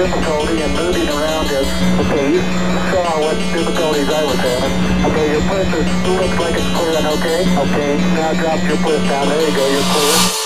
difficulty in moving around this. Okay, you saw what difficulties I was having. Okay, your push looks like it's clearing, okay? Okay, now drop your push down. There you go, you're clear.